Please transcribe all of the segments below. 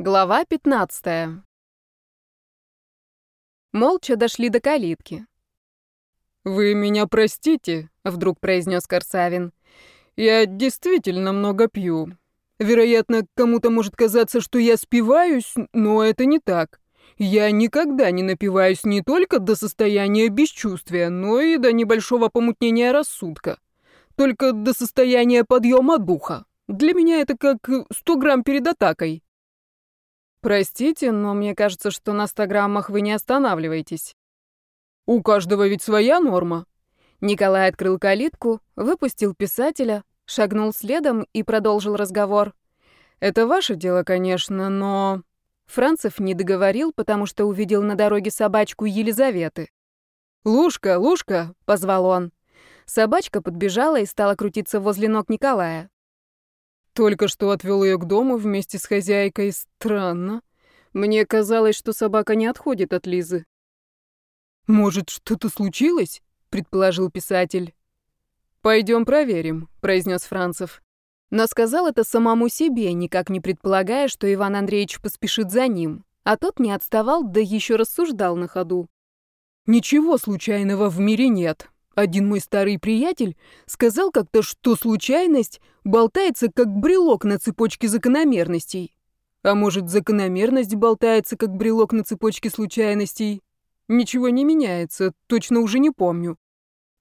Глава 15. Молча дошли до калитки. «Вы меня простите», — вдруг произнес Корсавин. «Я действительно много пью. Вероятно, кому-то может казаться, что я спиваюсь, но это не так. Я никогда не напиваюсь не только до состояния бесчувствия, но и до небольшого помутнения рассудка. Только до состояния подъема духа. Для меня это как 100 грамм перед атакой». Простите, но мне кажется, что на 100 граммах вы не останавливаетесь. У каждого ведь своя норма. Николай открыл калитку, выпустил писателя, шагнул следом и продолжил разговор. Это ваше дело, конечно, но... Францев не договорил, потому что увидел на дороге собачку Елизаветы. «Лушка, Лушка!» — позвал он. Собачка подбежала и стала крутиться возле ног Николая. Только что отвел ее к дому вместе с хозяйкой. Странно. Мне казалось, что собака не отходит от Лизы. «Может, что-то случилось?» — предположил писатель. «Пойдем проверим», — произнес Францев. Но сказал это самому себе, никак не предполагая, что Иван Андреевич поспешит за ним. А тот не отставал, да еще рассуждал на ходу. «Ничего случайного в мире нет. Один мой старый приятель сказал как-то, что случайность болтается как брелок на цепочке закономерностей. А может, закономерность болтается как брелок на цепочке случайностей? Ничего не меняется, точно уже не помню.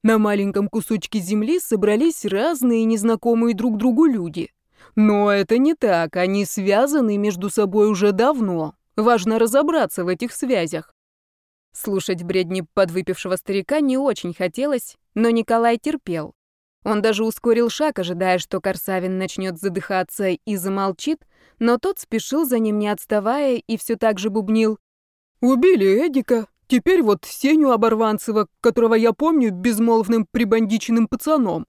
На маленьком кусочке земли собрались разные незнакомые друг другу люди. Но это не так, они связаны между собой уже давно. Важно разобраться в этих связях. Слушать бредни подвыпившего старика не очень хотелось, но Николай терпел. Он даже ускорил шаг, ожидая, что Корсавин начнет задыхаться и замолчит, но тот спешил за ним, не отставая, и все так же бубнил. «Убили Эдика, теперь вот Сеню Оборванцева, которого я помню безмолвным прибандиченным пацаном.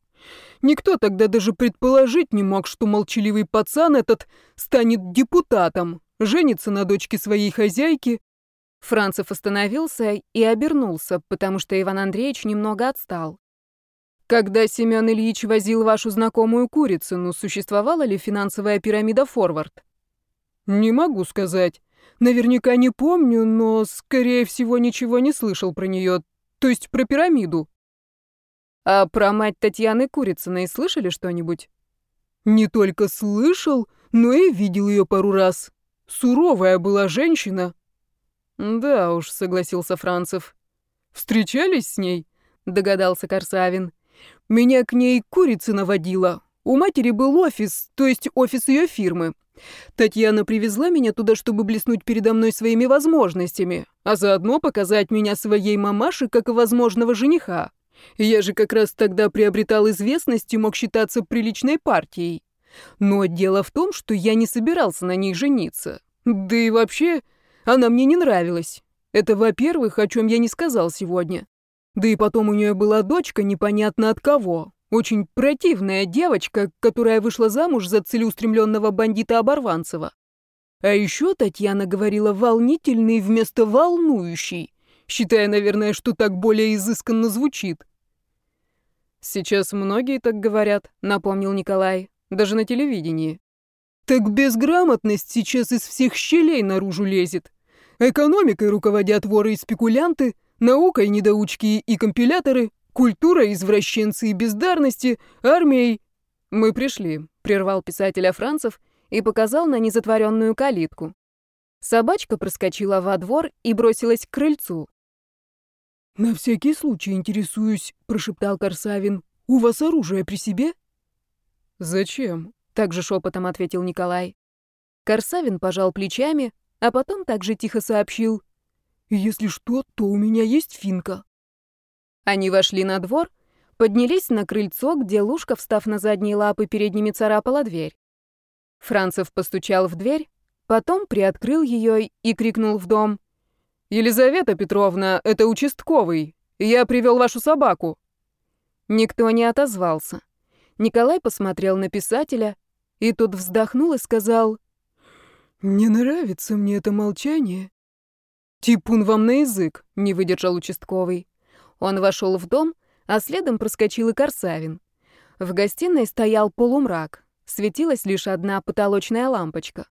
Никто тогда даже предположить не мог, что молчаливый пацан этот станет депутатом, женится на дочке своей хозяйки, Францев остановился и обернулся, потому что Иван Андреевич немного отстал. Когда Семен Ильич возил вашу знакомую Курицыну, существовала ли финансовая пирамида «Форвард»? Не могу сказать. Наверняка не помню, но, скорее всего, ничего не слышал про нее, то есть про пирамиду. А про мать Татьяны Курицыной слышали что-нибудь? Не только слышал, но и видел ее пару раз. Суровая была женщина, «Да уж», — согласился Францев. «Встречались с ней?» — догадался Корсавин. «Меня к ней курица наводила. У матери был офис, то есть офис ее фирмы. Татьяна привезла меня туда, чтобы блеснуть передо мной своими возможностями, а заодно показать меня своей мамаше как возможного жениха. Я же как раз тогда приобретал известность и мог считаться приличной партией. Но дело в том, что я не собирался на ней жениться. Да и вообще, она мне не нравилась. Это, во-первых, о чем я не сказал сегодня. Да и потом у нее была дочка непонятно от кого. Очень противная девочка, которая вышла замуж за целеустремленного бандита Оборванцева. А еще Татьяна говорила «волнительный» вместо «волнующий», считая, наверное, что так более изысканно звучит. «Сейчас многие так говорят», — напомнил Николай, — «даже на телевидении». «Так безграмотность сейчас из всех щелей наружу лезет. Экономикой руководят воры и спекулянты, наукой недоучки и компиляторы, культурой извращенцы и бездарности, армией... «Мы пришли», — прервал писателя Францев и показал на незатворенную калитку. Собачка проскочила во двор и бросилась к крыльцу. «На всякий случай интересуюсь», — прошептал Корсавин. «У вас оружие при себе?» «Зачем?» — также шепотом ответил Николай. Корсавин пожал плечами, а потом также тихо сообщил. «Если что, то у меня есть финка». Они вошли на двор, поднялись на крыльцо, где Лушка, встав на задние лапы, передними царапала дверь. Францев постучал в дверь, потом приоткрыл ее и крикнул в дом. «Елизавета Петровна, это участковый. Я привел вашу собаку». Никто не отозвался. Николай посмотрел на писателя, и тот вздохнул и сказал, «Не нравится мне это молчание». «Типун вам на язык», — не выдержал участковый. Он вошел в дом, а следом проскочил и Корсавин. В гостиной стоял полумрак, светилась лишь одна потолочная лампочка.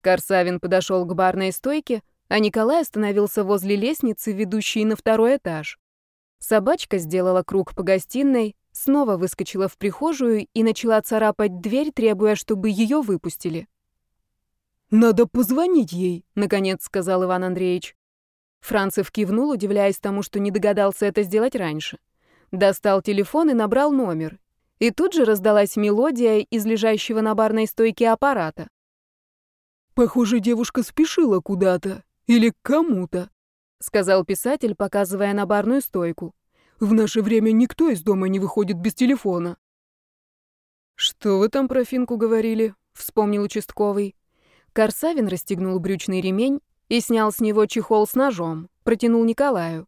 Корсавин подошел к барной стойке, а Николай остановился возле лестницы, ведущей на второй этаж. Собачка сделала круг по гостиной, снова выскочила в прихожую и начала царапать дверь, требуя, чтобы ее выпустили. «Надо позвонить ей», — наконец сказал Иван Андреевич. Францев кивнул, удивляясь тому, что не догадался это сделать раньше. Достал телефон и набрал номер. И тут же раздалась мелодия из лежащего на барной стойке аппарата. «Похоже, девушка спешила куда-то или к кому-то», — сказал писатель, показывая на барную стойку. «В наше время никто из дома не выходит без телефона». «Что вы там про Финку говорили?» — вспомнил участковый. Корсавин расстегнул брючный ремень и снял с него чехол с ножом, протянул Николаю.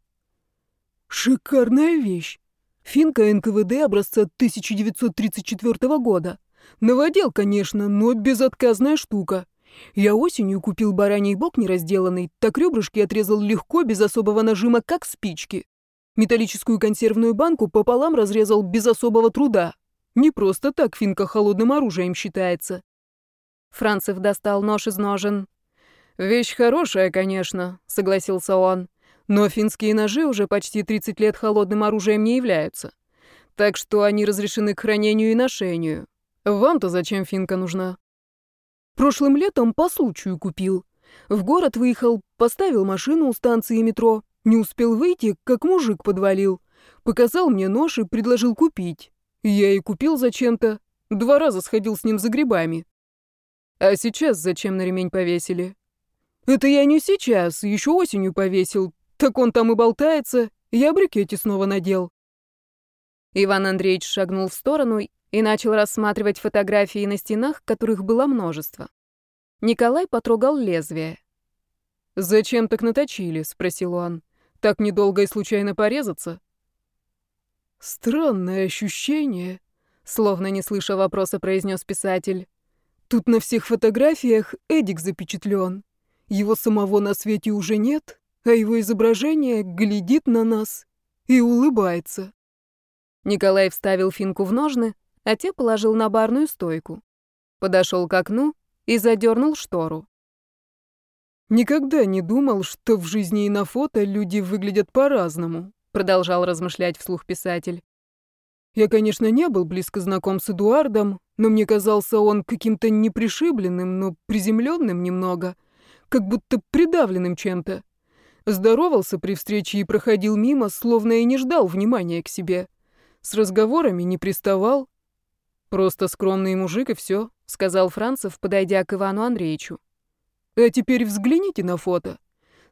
«Шикарная вещь! Финка НКВД образца 1934 года. Новодел, конечно, но безотказная штука. Я осенью купил бараний бок неразделанный, так ребрышки отрезал легко, без особого нажима, как спички. Металлическую консервную банку пополам разрезал без особого труда. Не просто так финка холодным оружием считается. Францев достал нож из ножен. «Вещь хорошая, конечно», — согласился он. «Но финские ножи уже почти 30 лет холодным оружием не являются. Так что они разрешены к хранению и ношению. Вам-то зачем финка нужна?» Прошлым летом по случаю купил. В город выехал, поставил машину у станции метро. Не успел выйти, как мужик подвалил. Показал мне нож и предложил купить. Я и купил зачем-то. Два раза сходил с ним за грибами. А сейчас зачем на ремень повесили? Это я не сейчас, еще осенью повесил. Так он там и болтается. Я брикете снова надел. Иван Андреевич шагнул в сторону и начал рассматривать фотографии на стенах, которых было множество. Николай потрогал лезвие. «Зачем так наточили?» — спросил он. «Так недолго и случайно порезаться?» «Странное ощущение», — словно не слыша вопроса, произнес писатель. «Тут на всех фотографиях Эдик запечатлен. Его самого на свете уже нет, а его изображение глядит на нас и улыбается». Николай вставил финку в ножны, а те положил на барную стойку. Подошел к окну и задернул штору. «Никогда не думал, что в жизни и на фото люди выглядят по-разному», продолжал размышлять вслух писатель. «Я, конечно, не был близко знаком с Эдуардом, но мне казался он каким-то непришибленным, но приземленным немного, как будто придавленным чем-то. Здоровался при встрече и проходил мимо, словно и не ждал внимания к себе. С разговорами не приставал, «Просто скромный мужик и все», — сказал Францев, подойдя к Ивану Андреевичу. «А теперь взгляните на фото.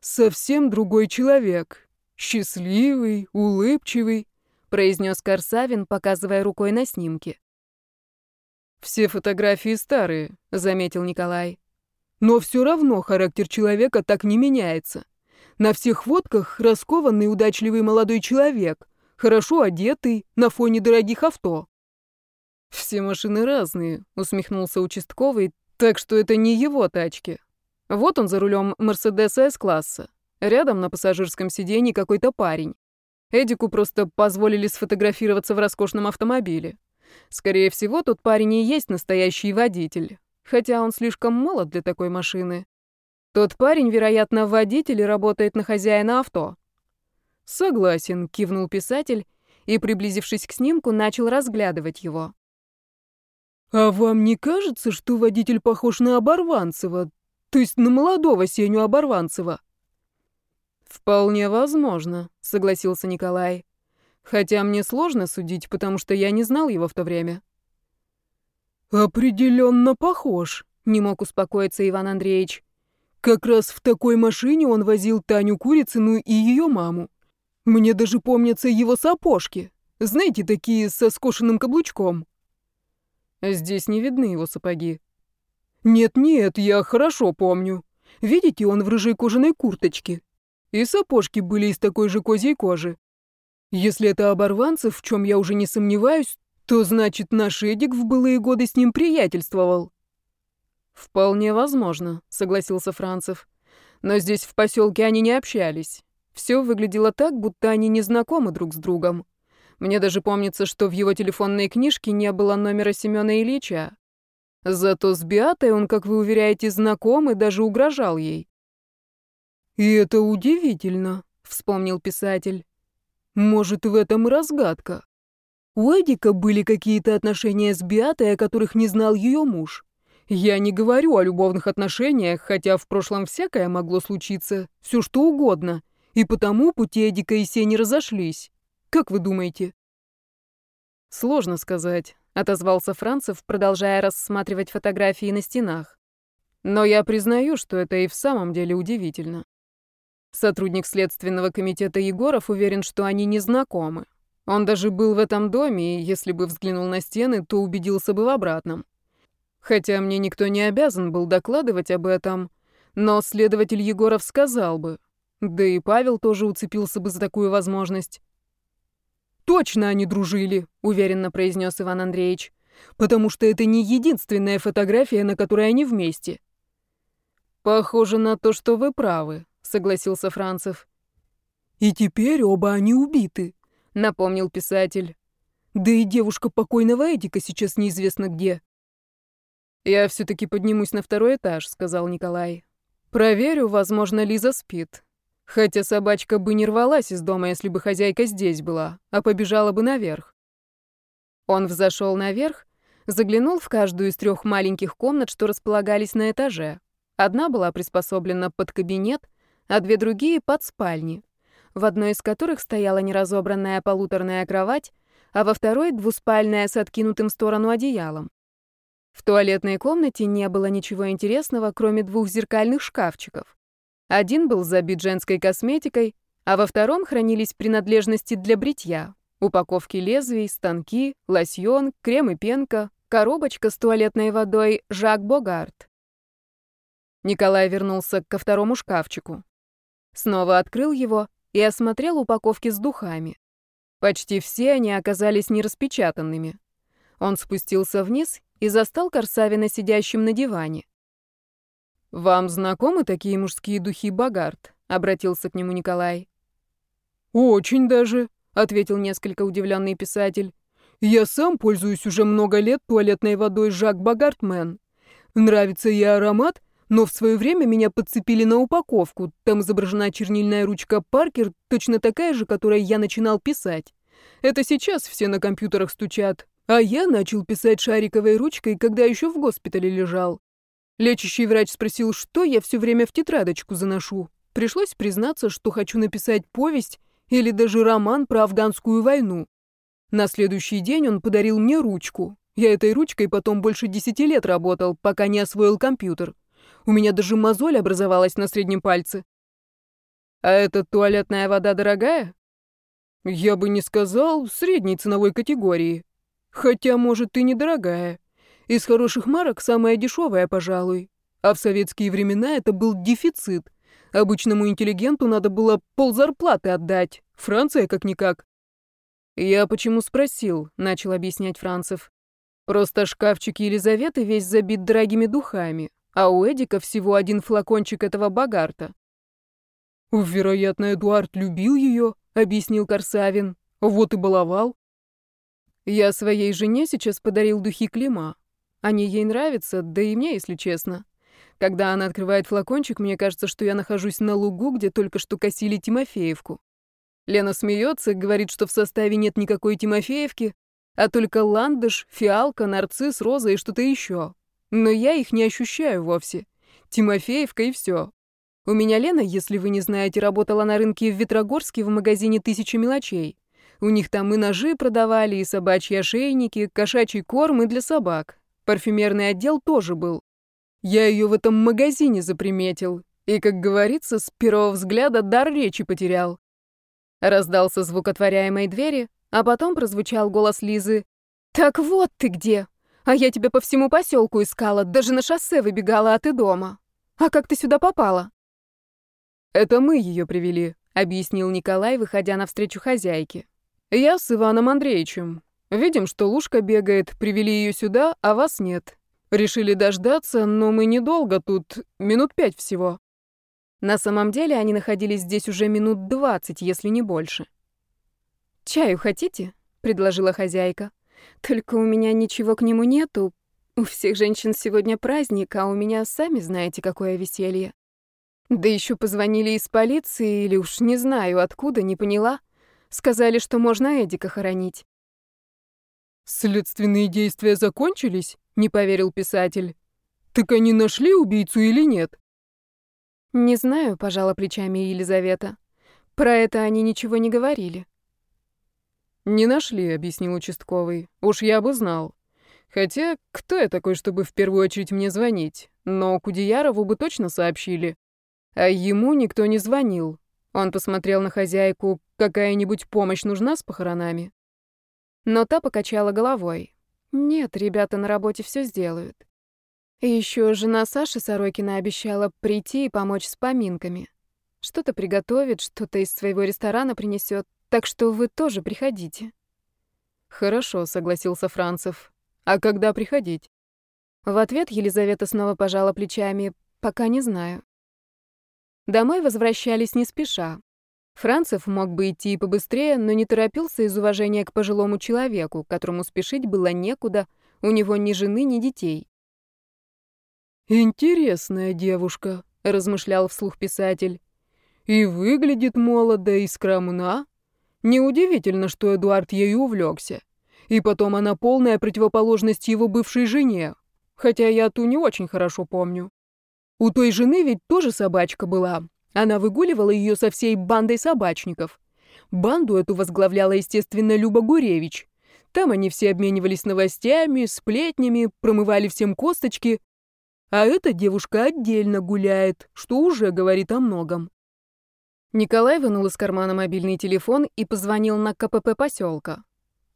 Совсем другой человек. Счастливый, улыбчивый», — произнес Корсавин, показывая рукой на снимке. «Все фотографии старые», — заметил Николай. «Но все равно характер человека так не меняется. На всех фотках раскованный удачливый молодой человек, хорошо одетый, на фоне дорогих авто. «Все машины разные», — усмехнулся участковый, «так что это не его тачки. Вот он за рулем Мерседеса С-класса. Рядом на пассажирском сиденье какой-то парень. Эдику просто позволили сфотографироваться в роскошном автомобиле. Скорее всего, тот парень и есть настоящий водитель, хотя он слишком молод для такой машины. Тот парень, вероятно, водитель и работает на хозяина авто». «Согласен», — кивнул писатель и, приблизившись к снимку, начал разглядывать его. «А вам не кажется, что водитель похож на Оборванцева, то есть на молодого Сеню Оборванцева?» «Вполне возможно», — согласился Николай. «Хотя мне сложно судить, потому что я не знал его в то время». «Определенно похож», — не мог успокоиться Иван Андреевич. «Как раз в такой машине он возил Таню Курицыну и ее маму. Мне даже помнятся его сапожки. Знаете, такие со скошенным каблучком». Здесь не видны его сапоги. Нет-нет, я хорошо помню. Видите, он в рыжей кожаной курточке. И сапожки были из такой же козьей кожи. Если это оборванцев, в чем я уже не сомневаюсь, то значит наш Эдик в былые годы с ним приятельствовал. Вполне возможно, согласился Францев. Но здесь в поселке они не общались. Все выглядело так, будто они не знакомы друг с другом. Мне даже помнится, что в его телефонной книжке не было номера Семёна Ильича. Зато с Биатой он, как вы уверяете, знаком и даже угрожал ей. «И это удивительно», — вспомнил писатель. «Может, в этом и разгадка. У Эдика были какие-то отношения с Биатой, о которых не знал ее муж. Я не говорю о любовных отношениях, хотя в прошлом всякое могло случиться, все что угодно, и потому пути Эдика и Сени разошлись. Как вы думаете?» «Сложно сказать», — отозвался Францев, продолжая рассматривать фотографии на стенах. «Но я признаю, что это и в самом деле удивительно. Сотрудник Следственного комитета Егоров уверен, что они не знакомы. Он даже был в этом доме, и если бы взглянул на стены, то убедился бы в обратном. Хотя мне никто не обязан был докладывать об этом, но следователь Егоров сказал бы. Да и Павел тоже уцепился бы за такую возможность. «Точно они дружили», — уверенно произнес Иван Андреевич, «потому что это не единственная фотография, на которой они вместе». «Похоже на то, что вы правы», — согласился Францев. «И теперь оба они убиты», — напомнил писатель. «Да и девушка покойного Эдика сейчас неизвестно где». «Я все-таки поднимусь на второй этаж», — сказал Николай. «Проверю, возможно, Лиза спит. Хотя собачка бы не рвалась из дома, если бы хозяйка здесь была, а побежала бы наверх». Он взошел наверх, заглянул в каждую из трех маленьких комнат, что располагались на этаже. Одна была приспособлена под кабинет, а две другие — под спальни, в одной из которых стояла неразобранная полуторная кровать, а во второй — двуспальная с откинутым в сторону одеялом. В туалетной комнате не было ничего интересного, кроме двух зеркальных шкафчиков. Один был забит женской косметикой, а во втором хранились принадлежности для бритья. Упаковки лезвий, станки, лосьон, крем и пенка, коробочка с туалетной водой «Жак Богарт». Николай вернулся ко второму шкафчику. Снова открыл его и осмотрел упаковки с духами. Почти все они оказались нераспечатанными. Он спустился вниз и застал Корсавина сидящим на диване. «Вам знакомы такие мужские духи Богарт?» — обратился к нему Николай. «Очень даже», — ответил несколько удивленный писатель. «Я сам пользуюсь уже много лет туалетной водой Жак Богартмен. Нравится ей аромат, но в свое время меня подцепили на упаковку. Там изображена чернильная ручка Паркер, точно такая же, которой я начинал писать. Это сейчас все на компьютерах стучат. А я начал писать шариковой ручкой, когда еще в госпитале лежал. Лечащий врач спросил, что я все время в тетрадочку заношу. Пришлось признаться, что хочу написать повесть или даже роман про афганскую войну. На следующий день он подарил мне ручку. Я этой ручкой потом больше десяти лет работал, пока не освоил компьютер. У меня даже мозоль образовалась на среднем пальце. А эта туалетная вода дорогая? Я бы не сказал, средней ценовой категории. Хотя, может, и недорогая. Из хороших марок самая дешевая, пожалуй. А в советские времена это был дефицит. Обычному интеллигенту надо было ползарплаты отдать. Франция как-никак. «Я почему спросил?» — начал объяснять Францев. «Просто шкафчик Елизаветы весь забит дорогими духами а у Эдика всего один флакончик этого Богарта. «Вероятно, Эдуард любил ее», — объяснил Корсавин. «Вот и баловал». «Я своей жене сейчас подарил духи Клима. Они ей нравятся, да и мне, если честно. Когда она открывает флакончик, мне кажется, что я нахожусь на лугу, где только что косили Тимофеевку. Лена смеется, говорит, что в составе нет никакой Тимофеевки, а только ландыш, фиалка, нарцисс, роза и что-то еще. Но я их не ощущаю вовсе. Тимофеевка и все. У меня Лена, если вы не знаете, работала на рынке в Ветрогорске в магазине «Тысяча мелочей». У них там и ножи продавали, и собачьи ошейники, кошачий корм и для собак. Парфюмерный отдел тоже был. Я ее в этом магазине заприметил. И, как говорится, с первого взгляда дар речи потерял. Раздался звук отворяемой двери, а потом прозвучал голос Лизы. «Так вот ты где! А я тебя по всему поселку искала, даже на шоссе выбегала, а ты дома. А как ты сюда попала?» «Это мы ее привели», — объяснил Николай, выходя навстречу хозяйке. «Я с Иваном Андреевичем. Видим, что Лушка бегает, привели ее сюда, а вас нет. Решили дождаться, но мы недолго тут, минут пять всего». На самом деле они находились здесь уже минут двадцать, если не больше. «Чаю хотите?» — предложила хозяйка. Только у меня ничего к нему нету. У всех женщин сегодня праздник, а у меня, сами знаете, какое веселье. Да еще позвонили из полиции, или уж не знаю откуда, не поняла. Сказали, что можно Эдика хоронить. «Следственные действия закончились?» — не поверил писатель. «Так они нашли убийцу или нет?» «Не знаю», — пожала плечами Елизавета. «Про это они ничего не говорили». «Не нашли», — объяснил участковый. «Уж я бы знал. Хотя, кто я такой, чтобы в первую очередь мне звонить? Но Кудеярову бы точно сообщили. А ему никто не звонил. Он посмотрел на хозяйку, какая-нибудь помощь нужна с похоронами. Но та покачала головой. Нет, ребята на работе все сделают. Еще жена Саши Сорокина обещала прийти и помочь с поминками. Что-то приготовит, что-то из своего ресторана принесет, так что вы тоже приходите. Хорошо, согласился Францев. А когда приходить? В ответ Елизавета снова пожала плечами. Пока не знаю. Домой возвращались не спеша. Францев мог бы идти и побыстрее, но не торопился из уважения к пожилому человеку, которому спешить было некуда, у него ни жены, ни детей. «Интересная девушка», — размышлял вслух писатель. «И выглядит молодо, и скромна. Неудивительно, что Эдуард ею увлекся. И потом она полная противоположность его бывшей жене, хотя я ту не очень хорошо помню. У той жены ведь тоже собачка была. Она выгуливала ее со всей бандой собачников. Банду эту возглавляла, естественно, Люба Гуревич. Там они все обменивались новостями, сплетнями, промывали всем косточки. А эта девушка отдельно гуляет, что уже говорит о многом. Николай вынул из кармана мобильный телефон и позвонил на КПП поселка.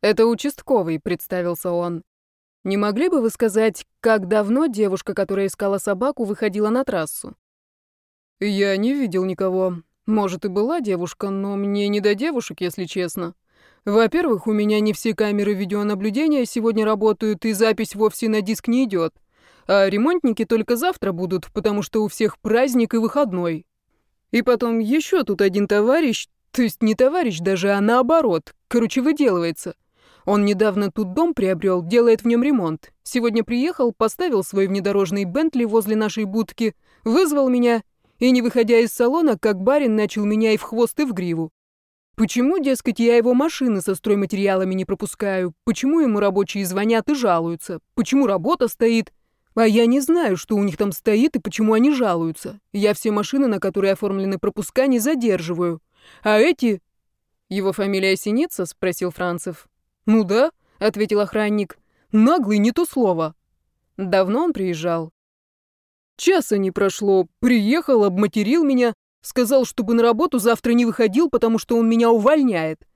«Это участковый», — представился он. Не могли бы вы сказать, как давно девушка, которая искала собаку, выходила на трассу? Я не видел никого. Может, и была девушка, но мне не до девушек, если честно. Во-первых, у меня не все камеры видеонаблюдения сегодня работают, и запись вовсе на диск не идет. А ремонтники только завтра будут, потому что у всех праздник и выходной. И потом еще тут один товарищ, то есть не товарищ даже, а наоборот, короче, выделывается. Он недавно тут дом приобрел, делает в нем ремонт. Сегодня приехал, поставил свой внедорожный Бентли возле нашей будки, вызвал меня и, не выходя из салона, как барин, начал меня и в хвост, и в гриву. Почему, дескать, я его машины со стройматериалами не пропускаю? Почему ему рабочие звонят и жалуются? Почему работа стоит? А я не знаю, что у них там стоит и почему они жалуются. Я все машины, на которые оформлены пропуска, не задерживаю. А эти... Его фамилия Синица? Спросил Францев. «Ну да», — ответил охранник. «Наглый не то слово». «Давно он приезжал?» «Часа не прошло. Приехал, обматерил меня, сказал, чтобы на работу завтра не выходил, потому что он меня увольняет.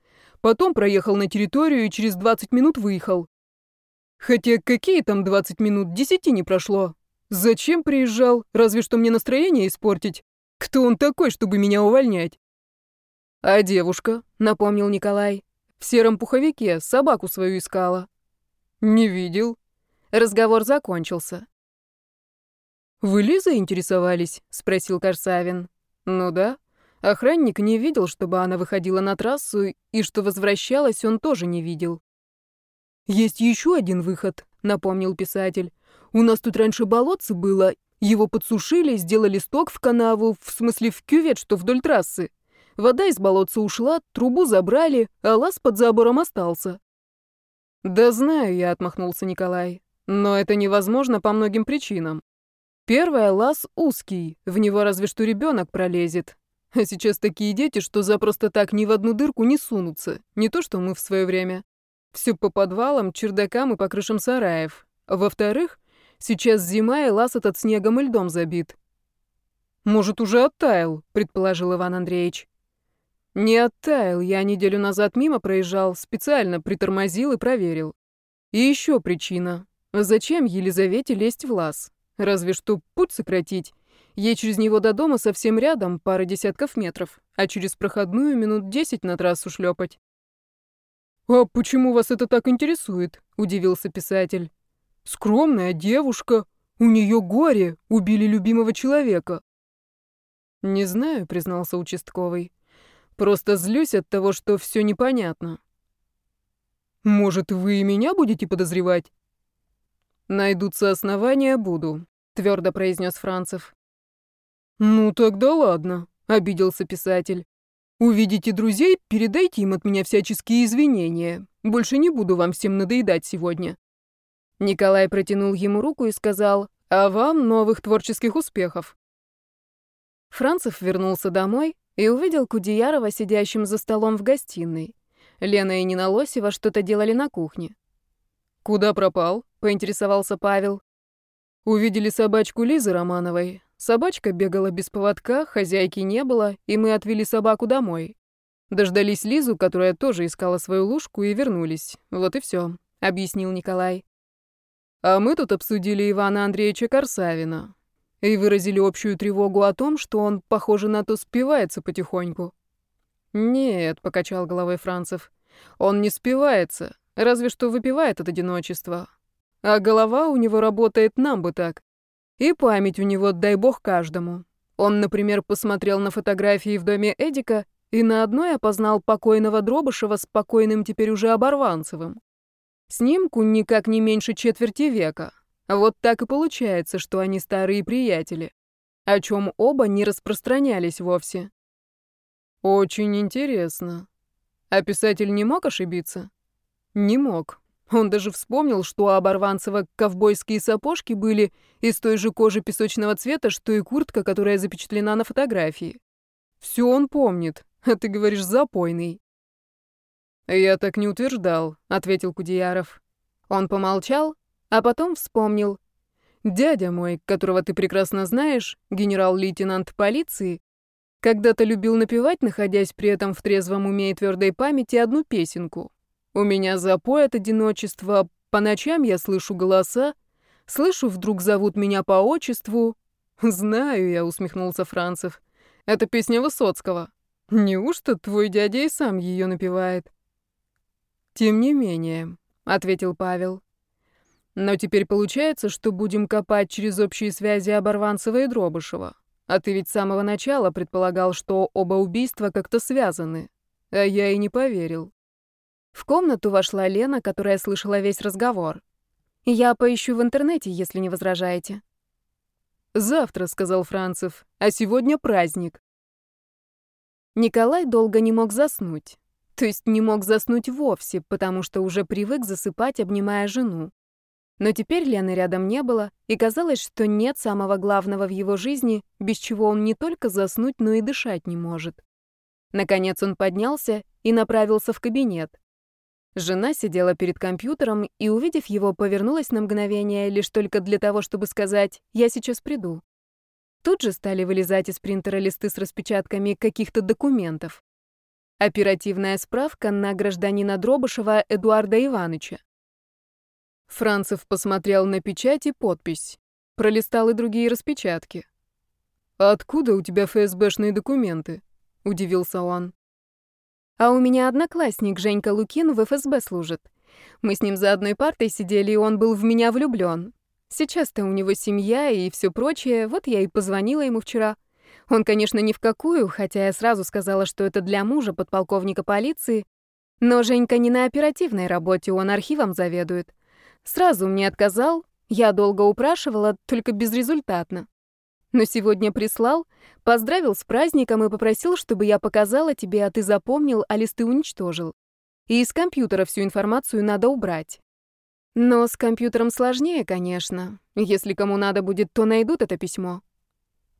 Потом проехал на территорию и через 20 минут выехал. Хотя какие там 20 минут, десяти не прошло. Зачем приезжал? Разве что мне настроение испортить. Кто он такой, чтобы меня увольнять? А девушка, напомнил Николай. В сером пуховике собаку свою искала. Не видел. Разговор закончился. «Вы Лизой интересовались?» — спросил Корсавин. «Ну да. Охранник не видел, чтобы она выходила на трассу, и что возвращалась, он тоже не видел». «Есть еще один выход», — напомнил писатель. «У нас тут раньше болотце было, его подсушили, сделали сток в канаву, в смысле в кювет, что вдоль трассы. Вода из болотца ушла, трубу забрали, а лаз под забором остался. «Да знаю я», — отмахнулся Николай. «Но это невозможно по многим причинам. Первое, лаз узкий, в него разве что ребенок пролезет. А сейчас такие дети, что запросто так ни в одну дырку не сунутся. Не то, что мы в свое время. Все по подвалам, чердакам и по крышам сараев. Во-вторых, сейчас зима, и лаз этот снегом и льдом забит. «Может, уже оттаял», — предположил Иван Андреевич. Не оттаял, я неделю назад мимо проезжал, специально притормозил и проверил. И еще причина. Зачем Елизавете лезть в лаз? Разве что путь сократить. Ей через него до дома совсем рядом, пара десятков метров, а через проходную минут десять на трассу шлепать. «А почему вас это так интересует?» — удивился писатель. «Скромная девушка. У нее горе. Убили любимого человека». «Не знаю», — признался участковый. Просто злюсь от того, что все непонятно. Может, вы и меня будете подозревать? Найдутся основания, буду, твердо произнес Францев. Ну тогда ладно, обиделся писатель. Увидите друзей, передайте им от меня всяческие извинения. Больше не буду вам всем надоедать сегодня. Николай протянул ему руку и сказал: "А вам новых творческих успехов". Францев вернулся домой и увидел Кудеярова сидящим за столом в гостиной. Лена и Нина Лосева что-то делали на кухне. «Куда пропал?» — поинтересовался Павел. «Увидели собачку Лизы Романовой. Собачка бегала без поводка, хозяйки не было, и мы отвели собаку домой. Дождались Лизу, которая тоже искала свою лужку, и вернулись. Вот и все», — объяснил Николай. «А мы тут обсудили Ивана Андреевича Корсавина и выразили общую тревогу о том, что он, похоже на то, спивается потихоньку». «Нет», — покачал головой Францев, — «он не спивается, разве что выпивает от одиночества. А голова у него работает нам бы так. И память у него, дай бог, каждому. Он, например, посмотрел на фотографии в доме Эдика и на одной опознал покойного Дробышева с покойным теперь уже Оборванцевым. Снимку никак не меньше четверти века. Вот так и получается, что они старые приятели, о чем оба не распространялись вовсе. Очень интересно. А писатель не мог ошибиться? Не мог. Он даже вспомнил, что у Оборванцева ковбойские сапожки были из той же кожи песочного цвета, что и куртка, которая запечатлена на фотографии. Все он помнит, а ты говоришь запойный. «Я так не утверждал», — ответил Кудеяров. Он помолчал, а потом вспомнил. «Дядя мой, которого ты прекрасно знаешь, генерал-лейтенант полиции, когда-то любил напевать, находясь при этом в трезвом уме и твердой памяти, одну песенку. У меня запой от одиночества, по ночам я слышу голоса, слышу, вдруг зовут меня по отчеству. Знаю я, усмехнулся Францев. Это песня Высоцкого. Неужто твой дядя и сам ее напевает? Тем не менее, ответил Павел. Но теперь получается, что будем копать через общие связи Оборванцева и Дробышева. А ты ведь с самого начала предполагал, что оба убийства как-то связаны. А я и не поверил. В комнату вошла Лена, которая слышала весь разговор. «Я поищу в интернете, если не возражаете». «Завтра», — сказал Францев, — «а сегодня праздник». Николай долго не мог заснуть. То есть не мог заснуть вовсе, потому что уже привык засыпать, обнимая жену. Но теперь Лены рядом не было, и казалось, что нет самого главного в его жизни, без чего он не только заснуть, но и дышать не может. Наконец он поднялся и направился в кабинет. Жена сидела перед компьютером и, увидев его, повернулась на мгновение лишь только для того, чтобы сказать «я сейчас приду». Тут же стали вылезать из принтера листы с распечатками каких-то документов. Оперативная справка на гражданина Дробышева Эдуарда Ивановича. Францев посмотрел на печать и подпись. Пролистал и другие распечатки. «Откуда у тебя ФСБшные документы?» — удивился он. А у меня одноклассник Женька Лукин в ФСБ служит. Мы с ним за одной партой сидели, и он был в меня влюблён. Сейчас-то у него семья и всё прочее, вот я и позвонила ему вчера. Он, конечно, ни в какую, хотя я сразу сказала, что это для мужа подполковника полиции. Но Женька не на оперативной работе, он архивом заведует. Сразу мне отказал, я долго упрашивала, только безрезультатно. Но сегодня прислал, поздравил с праздником и попросил, чтобы я показала тебе, а ты запомнил, а листы уничтожил. И из компьютера всю информацию надо убрать. Но с компьютером сложнее, конечно. Если кому надо будет, то найдут это письмо.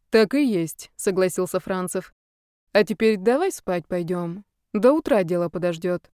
Так и есть, согласился Францев. А теперь давай спать пойдем. До утра дело подождет.